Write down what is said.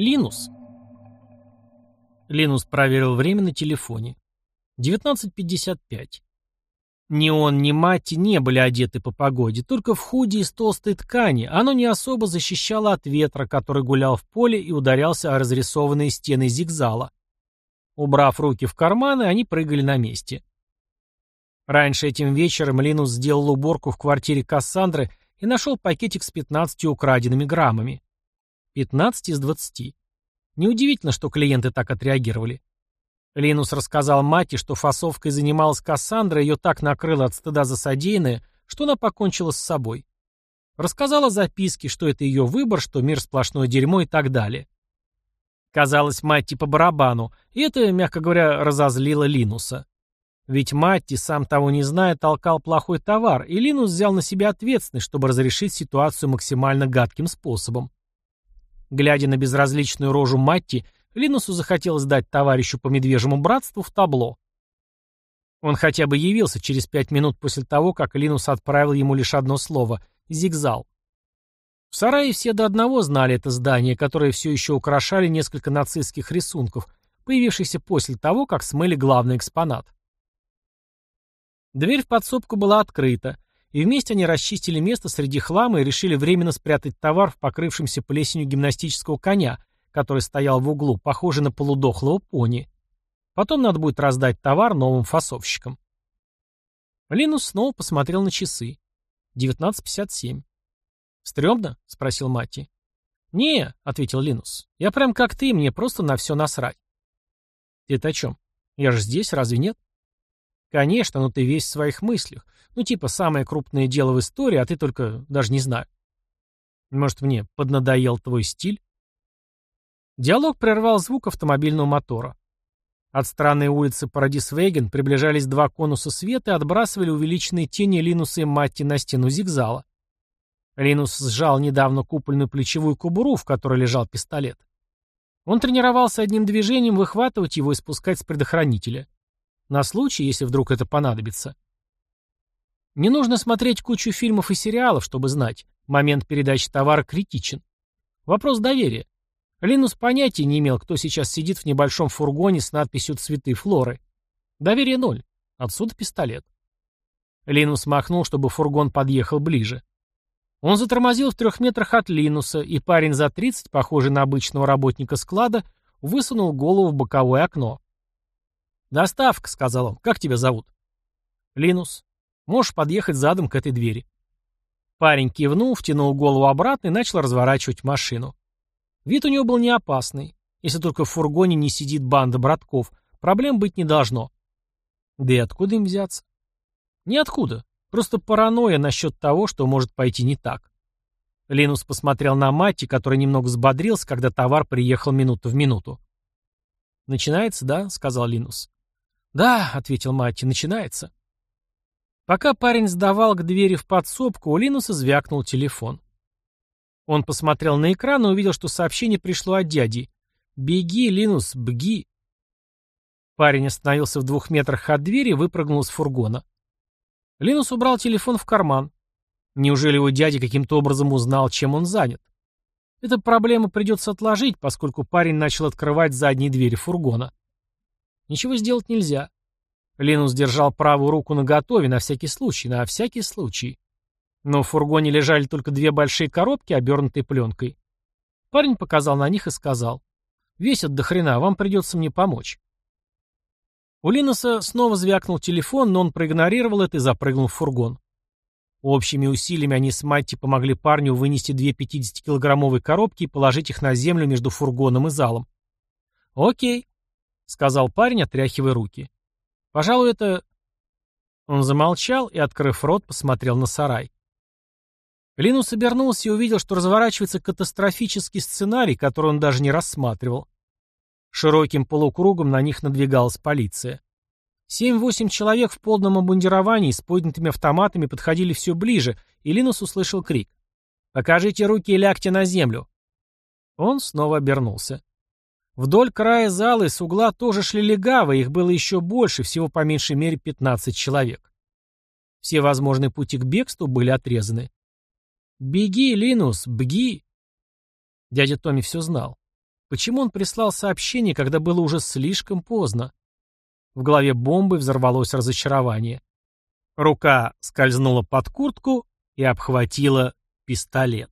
Линус. Линус проверил время на телефоне. 19.55. Ни он, ни Матти не были одеты по погоде, только в худи из толстой ткани. Оно не особо защищало от ветра, который гулял в поле и ударялся о разрисованные стены зигзала. Убрав руки в карманы, они прыгали на месте. Раньше этим вечером Линус сделал уборку в квартире Кассандры и нашел пакетик с 15 украденными граммами. 15 из 20. Неудивительно, что клиенты так отреагировали. Линус рассказал Мате, что фасовкой занималась Кассандра, ее так накрыло от стыда за содеянное, что она покончила с собой. Рассказала записки, что это ее выбор, что мир сплошное дерьмо и так далее. Казалось, Матти по барабану, и это, мягко говоря, разозлило Линуса. Ведь Матти, сам того не зная, толкал плохой товар, и Линус взял на себя ответственность, чтобы разрешить ситуацию максимально гадким способом. Глядя на безразличную рожу Матти, Линусу захотелось дать товарищу по медвежьему братству в табло. Он хотя бы явился через пять минут после того, как Линус отправил ему лишь одно слово — «зигзал». В сарае все до одного знали это здание, которое все еще украшали несколько нацистских рисунков, появившихся после того, как смыли главный экспонат. Дверь в подсобку была открыта, и вместе они расчистили место среди хлама и решили временно спрятать товар в покрывшемся плесенью гимнастического коня, который стоял в углу, похожий на полудохлого пони. Потом надо будет раздать товар новым фасовщикам. Линус снова посмотрел на часы. 19.57. «Стремно?» — спросил Матти. «Не», — ответил Линус. «Я прям как ты, мне просто на все насрать». «Ты-то о чем? Я же здесь, разве нет?» «Конечно, но ты весь в своих мыслях. Ну, типа, самое крупное дело в истории, а ты только даже не знаю». «Может, мне поднадоел твой стиль?» Диалог прервал звук автомобильного мотора. От странной улицы Парадисвейген приближались два конуса света и отбрасывали увеличенные тени Линуса и Матти на стену зигзала. Линус сжал недавно купольную плечевую кобуру, в которой лежал пистолет. Он тренировался одним движением выхватывать его и спускать с предохранителя. На случай, если вдруг это понадобится. Не нужно смотреть кучу фильмов и сериалов, чтобы знать, момент передачи товара критичен. Вопрос доверия. Линус понятия не имел, кто сейчас сидит в небольшом фургоне с надписью «Цветы Флоры». Доверие ноль. Отсюда пистолет. Линус махнул, чтобы фургон подъехал ближе. Он затормозил в трех метрах от Линуса, и парень за тридцать, похожий на обычного работника склада, высунул голову в боковое окно. «Доставка», — сказал он. «Как тебя зовут?» «Линус. Можешь подъехать задом к этой двери». Парень кивнул, втянул голову обратно и начал разворачивать машину. Вид у него был не опасный. Если только в фургоне не сидит банда братков, проблем быть не должно. Да и откуда им взяться? Ниоткуда. Просто паранойя насчет того, что может пойти не так. Линус посмотрел на Матти, который немного взбодрился, когда товар приехал минуту в минуту. «Начинается, да?» — сказал Линус. «Да», — ответил Матти, — «начинается». Пока парень сдавал к двери в подсобку, у Линуса звякнул телефон. Он посмотрел на экран и увидел, что сообщение пришло от дяди. «Беги, Линус, беги!» Парень остановился в двух метрах от двери и выпрыгнул из фургона. Линус убрал телефон в карман. Неужели его дядя каким-то образом узнал, чем он занят? Эту проблему придется отложить, поскольку парень начал открывать задние двери фургона. Ничего сделать нельзя. Линус держал правую руку наготове на всякий случай, на всякий случай. Но в фургоне лежали только две большие коробки, обернутые пленкой. Парень показал на них и сказал. «Весят до хрена, вам придется мне помочь». У Линуса снова звякнул телефон, но он проигнорировал это и запрыгнул в фургон. Общими усилиями они с Матти помогли парню вынести две 50-килограммовые коробки и положить их на землю между фургоном и залом. «Окей», — сказал парень, отряхивая руки. «Пожалуй, это...» Он замолчал и, открыв рот, посмотрел на сарай. Линус обернулся и увидел, что разворачивается катастрофический сценарий, который он даже не рассматривал. Широким полукругом на них надвигалась полиция. Семь-восемь человек в полном обмундировании с поднятыми автоматами подходили все ближе, и Линус услышал крик. «Покажите руки и лягте на землю!» Он снова обернулся. Вдоль края зала и с угла тоже шли легавы, их было еще больше, всего по меньшей мере 15 человек. Все возможные пути к бегству были отрезаны. «Беги, Линус, беги!» Дядя Томми все знал. Почему он прислал сообщение, когда было уже слишком поздно? В голове бомбы взорвалось разочарование. Рука скользнула под куртку и обхватила пистолет.